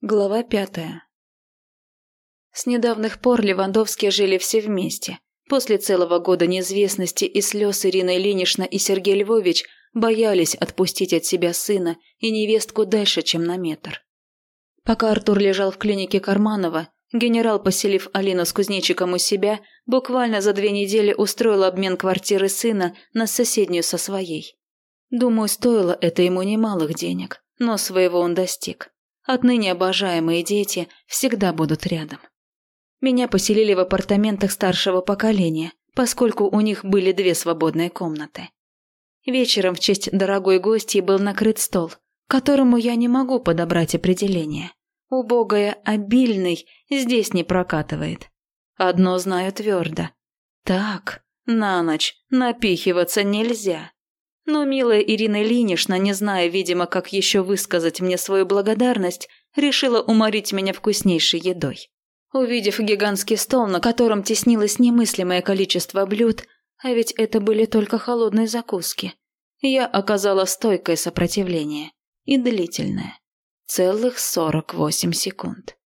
Глава пятая. С недавних пор Левандовские жили все вместе. После целого года неизвестности и слез Ирина Ильинична и Сергей Львович боялись отпустить от себя сына и невестку дальше, чем на метр. Пока Артур лежал в клинике Карманова, генерал, поселив Алину с кузнечиком у себя, буквально за две недели устроил обмен квартиры сына на соседнюю со своей. Думаю, стоило это ему немалых денег, но своего он достиг. Отныне обожаемые дети всегда будут рядом. Меня поселили в апартаментах старшего поколения, поскольку у них были две свободные комнаты. Вечером в честь дорогой гости был накрыт стол, которому я не могу подобрать определение. Убогое «обильный» здесь не прокатывает. Одно знаю твердо. Так, на ночь напихиваться нельзя. Но милая Ирина Ильинична, не зная, видимо, как еще высказать мне свою благодарность, решила уморить меня вкуснейшей едой. Увидев гигантский стол, на котором теснилось немыслимое количество блюд, а ведь это были только холодные закуски, я оказала стойкое сопротивление. И длительное. Целых сорок восемь секунд.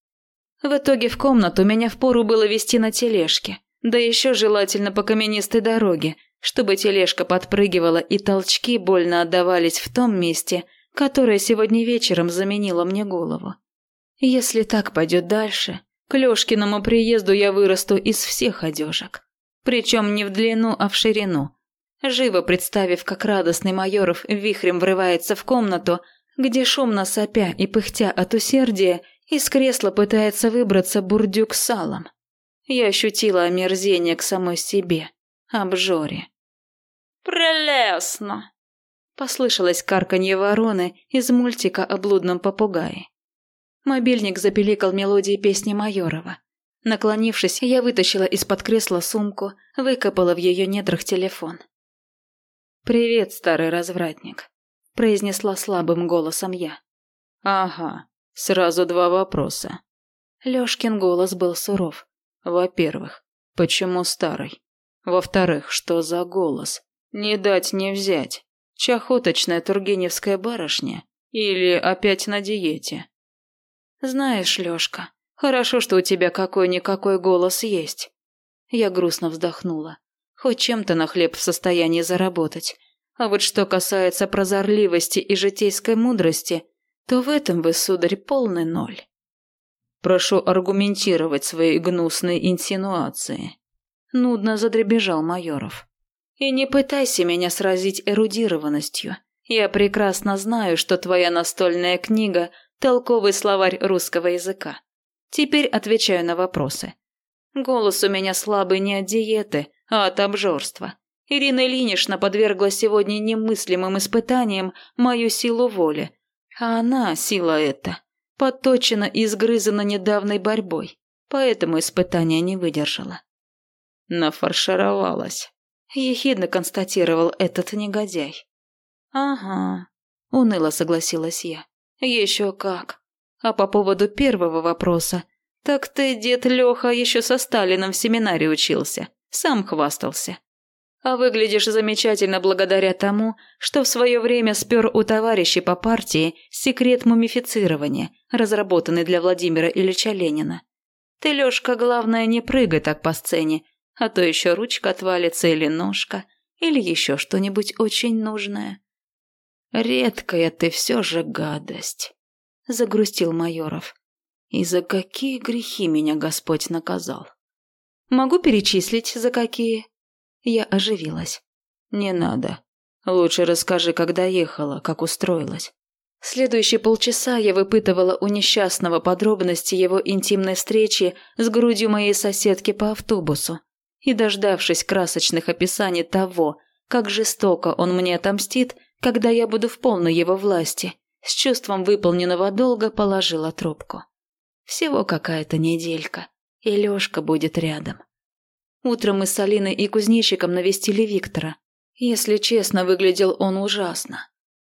В итоге в комнату меня впору было вести на тележке, да еще желательно по каменистой дороге, чтобы тележка подпрыгивала и толчки больно отдавались в том месте, которое сегодня вечером заменило мне голову. Если так пойдет дальше, к Лёшкиному приезду я вырасту из всех одежек. Причем не в длину, а в ширину. Живо представив, как радостный Майоров вихрем врывается в комнату, где шумно сопя и пыхтя от усердия, из кресла пытается выбраться бурдюк с салом. Я ощутила омерзение к самой себе, обжоре. «Прелестно!» Послышалось карканье вороны из мультика о блудном попугае. Мобильник запеликал мелодии песни Майорова. Наклонившись, я вытащила из-под кресла сумку, выкопала в ее недрах телефон. «Привет, старый развратник», – произнесла слабым голосом я. «Ага, сразу два вопроса». Лёшкин голос был суров. «Во-первых, почему старый? Во-вторых, что за голос? Не дать не взять. Чахоточная тургеневская барышня? Или опять на диете? Знаешь, Лёшка, хорошо, что у тебя какой-никакой голос есть. Я грустно вздохнула. Хоть чем-то на хлеб в состоянии заработать. А вот что касается прозорливости и житейской мудрости, то в этом вы, сударь, полный ноль. Прошу аргументировать свои гнусные инсинуации. Нудно задребежал Майоров. И не пытайся меня сразить эрудированностью. Я прекрасно знаю, что твоя настольная книга – толковый словарь русского языка. Теперь отвечаю на вопросы. Голос у меня слабый не от диеты, а от обжорства. Ирина Ильинична подвергла сегодня немыслимым испытаниям мою силу воли. А она, сила эта, подточена и изгрызана недавней борьбой, поэтому испытания не выдержала. Нафаршировалась. Ехидно констатировал этот негодяй. «Ага», — уныло согласилась я. «Еще как. А по поводу первого вопроса, так ты, дед Леха, еще со Сталином в семинаре учился, сам хвастался. А выглядишь замечательно благодаря тому, что в свое время спер у товарищей по партии секрет мумифицирования, разработанный для Владимира Ильича Ленина. Ты, Лешка, главное, не прыгай так по сцене, а то еще ручка отвалится или ножка, или еще что-нибудь очень нужное. Редкая ты все же гадость, загрустил Майоров. И за какие грехи меня Господь наказал? Могу перечислить, за какие? Я оживилась. Не надо. Лучше расскажи, когда ехала, как устроилась. Следующие полчаса я выпытывала у несчастного подробности его интимной встречи с грудью моей соседки по автобусу и, дождавшись красочных описаний того, как жестоко он мне отомстит, когда я буду в полной его власти, с чувством выполненного долга положила трубку. Всего какая-то неделька, и Лёшка будет рядом. Утром мы с Алиной и кузнечиком навестили Виктора. Если честно, выглядел он ужасно.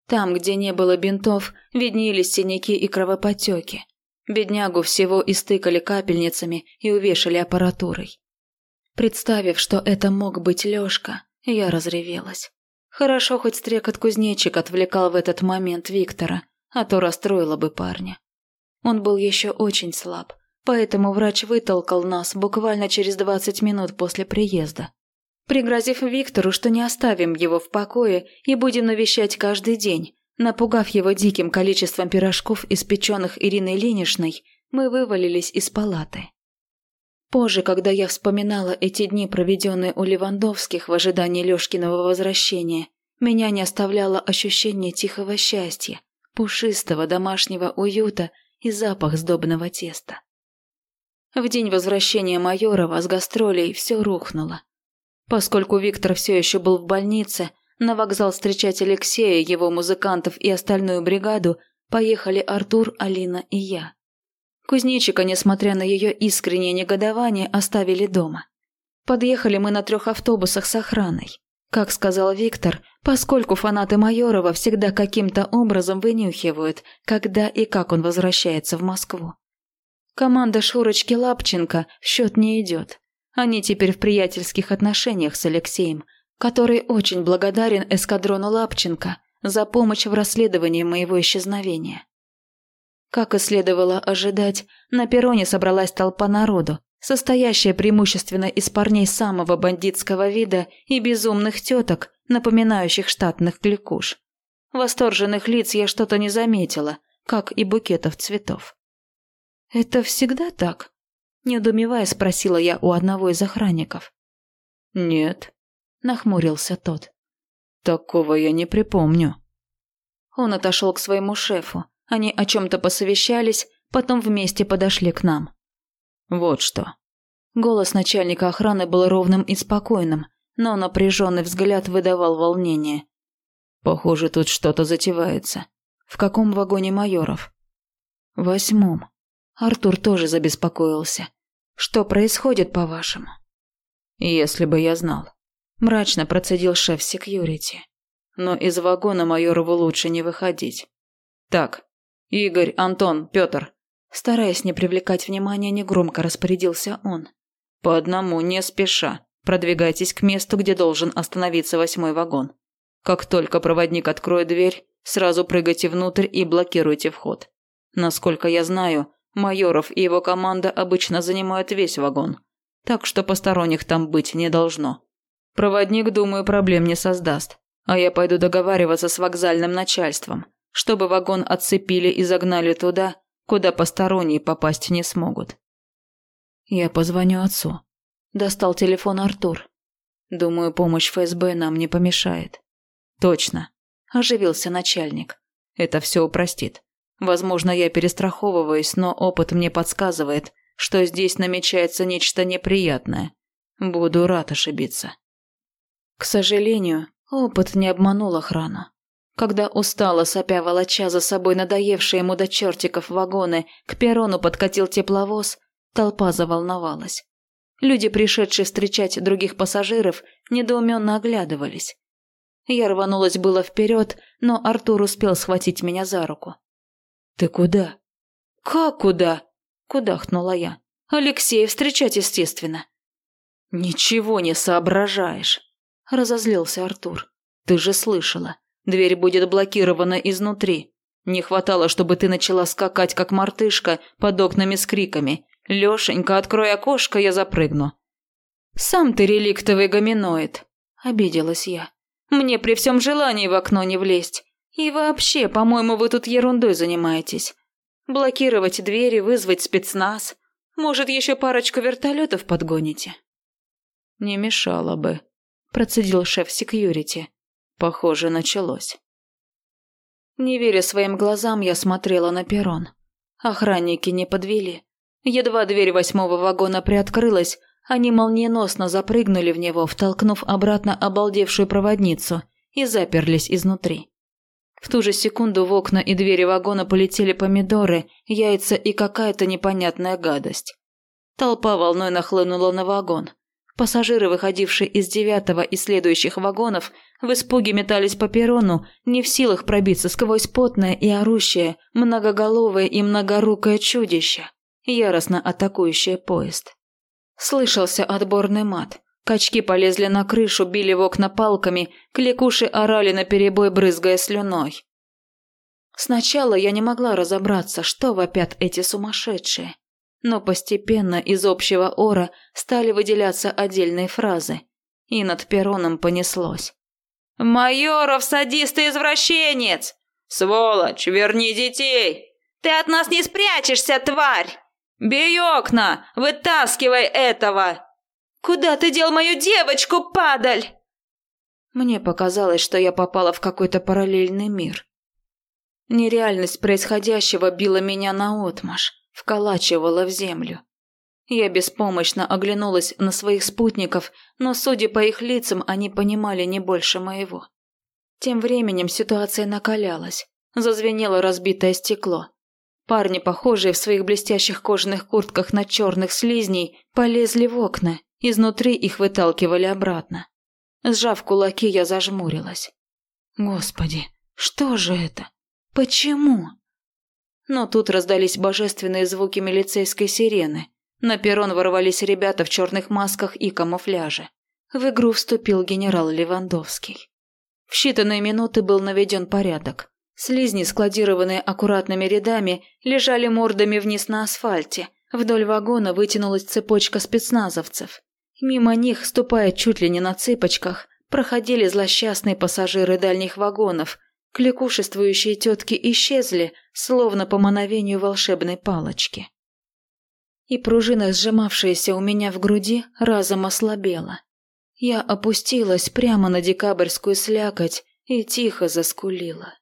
Там, где не было бинтов, виднелись синяки и кровоподтеки. Беднягу всего истыкали капельницами и увешали аппаратурой. Представив, что это мог быть Лёшка, я разревелась. Хорошо, хоть стрекот кузнечик отвлекал в этот момент Виктора, а то расстроила бы парня. Он был еще очень слаб, поэтому врач вытолкал нас буквально через 20 минут после приезда. Пригрозив Виктору, что не оставим его в покое и будем навещать каждый день, напугав его диким количеством пирожков, испеченных Ириной Ленишной, мы вывалились из палаты. Позже, когда я вспоминала эти дни, проведенные у Левандовских в ожидании Лёшкиного возвращения, меня не оставляло ощущение тихого счастья, пушистого домашнего уюта и запах сдобного теста. В день возвращения Майорова с гастролей все рухнуло. Поскольку Виктор все еще был в больнице, на вокзал встречать Алексея, его музыкантов и остальную бригаду поехали Артур, Алина и я. Кузнечика, несмотря на ее искреннее негодование, оставили дома. Подъехали мы на трех автобусах с охраной. Как сказал Виктор, поскольку фанаты Майорова всегда каким-то образом вынюхивают, когда и как он возвращается в Москву. Команда Шурочки Лапченко в счет не идет. Они теперь в приятельских отношениях с Алексеем, который очень благодарен эскадрону Лапченко за помощь в расследовании моего исчезновения. Как и следовало ожидать, на перроне собралась толпа народу, состоящая преимущественно из парней самого бандитского вида и безумных теток, напоминающих штатных кликуш. Восторженных лиц я что-то не заметила, как и букетов цветов. «Это всегда так?» – недоумевая спросила я у одного из охранников. «Нет», – нахмурился тот. «Такого я не припомню». Он отошел к своему шефу, они о чем-то посовещались, потом вместе подошли к нам. «Вот что». Голос начальника охраны был ровным и спокойным, но напряженный взгляд выдавал волнение. «Похоже, тут что-то затевается. В каком вагоне майоров?» «В восьмом». Артур тоже забеспокоился. «Что происходит, по-вашему?» «Если бы я знал», – мрачно процедил шеф секьюрити. «Но из вагона майорову лучше не выходить. Так, «Игорь, Антон, Петр!» Стараясь не привлекать внимания, негромко распорядился он. «По одному, не спеша. Продвигайтесь к месту, где должен остановиться восьмой вагон. Как только проводник откроет дверь, сразу прыгайте внутрь и блокируйте вход. Насколько я знаю, Майоров и его команда обычно занимают весь вагон, так что посторонних там быть не должно. Проводник, думаю, проблем не создаст, а я пойду договариваться с вокзальным начальством чтобы вагон отцепили и загнали туда, куда посторонние попасть не смогут. Я позвоню отцу. Достал телефон Артур. Думаю, помощь ФСБ нам не помешает. Точно. Оживился начальник. Это все упростит. Возможно, я перестраховываюсь, но опыт мне подсказывает, что здесь намечается нечто неприятное. Буду рад ошибиться. К сожалению, опыт не обманул охрану. Когда устало сопя волоча за собой надоевшие ему до чертиков вагоны, к перрону подкатил тепловоз, толпа заволновалась. Люди, пришедшие встречать других пассажиров, недоуменно оглядывались. Я рванулась было вперед, но Артур успел схватить меня за руку. «Ты куда?» «Как куда?» – кудахнула я. «Алексея встречать, естественно». «Ничего не соображаешь», – разозлился Артур. «Ты же слышала. Дверь будет блокирована изнутри. Не хватало, чтобы ты начала скакать, как мартышка, под окнами с криками. «Лешенька, открой окошко, я запрыгну». «Сам ты реликтовый гоминоид», – обиделась я. «Мне при всем желании в окно не влезть. И вообще, по-моему, вы тут ерундой занимаетесь. Блокировать двери, вызвать спецназ. Может, еще парочку вертолетов подгоните?» «Не мешало бы», – процедил шеф секьюрити. Похоже, началось. Не веря своим глазам, я смотрела на перрон. Охранники не подвели. Едва дверь восьмого вагона приоткрылась, они молниеносно запрыгнули в него, втолкнув обратно обалдевшую проводницу, и заперлись изнутри. В ту же секунду в окна и двери вагона полетели помидоры, яйца и какая-то непонятная гадость. Толпа волной нахлынула на вагон. Пассажиры, выходившие из девятого и следующих вагонов, в испуге метались по перрону, не в силах пробиться сквозь потное и орущее, многоголовое и многорукое чудище, яростно атакующее поезд. Слышался отборный мат. Качки полезли на крышу, били в окна палками, кликуши орали на перебой, брызгая слюной. Сначала я не могла разобраться, что вопят эти сумасшедшие. Но постепенно из общего ора стали выделяться отдельные фразы. И над перроном понеслось. «Майоров, садист и извращенец! Сволочь, верни детей! Ты от нас не спрячешься, тварь! Бей окна, вытаскивай этого! Куда ты дел мою девочку, падаль?» Мне показалось, что я попала в какой-то параллельный мир. Нереальность происходящего била меня наотмашь, вколачивала в землю. Я беспомощно оглянулась на своих спутников, но, судя по их лицам, они понимали не больше моего. Тем временем ситуация накалялась. Зазвенело разбитое стекло. Парни, похожие в своих блестящих кожаных куртках на черных слизней, полезли в окна, изнутри их выталкивали обратно. Сжав кулаки, я зажмурилась. Господи, что же это? Почему? Но тут раздались божественные звуки милицейской сирены. На перрон ворвались ребята в черных масках и камуфляже. В игру вступил генерал Левандовский. В считанные минуты был наведен порядок. Слизни, складированные аккуратными рядами, лежали мордами вниз на асфальте. Вдоль вагона вытянулась цепочка спецназовцев. Мимо них, ступая чуть ли не на цыпочках, проходили злосчастные пассажиры дальних вагонов. Кликушествующие тетки исчезли, словно по мановению волшебной палочки. И пружина, сжимавшаяся у меня в груди, разом ослабела. Я опустилась прямо на декабрьскую слякоть и тихо заскулила.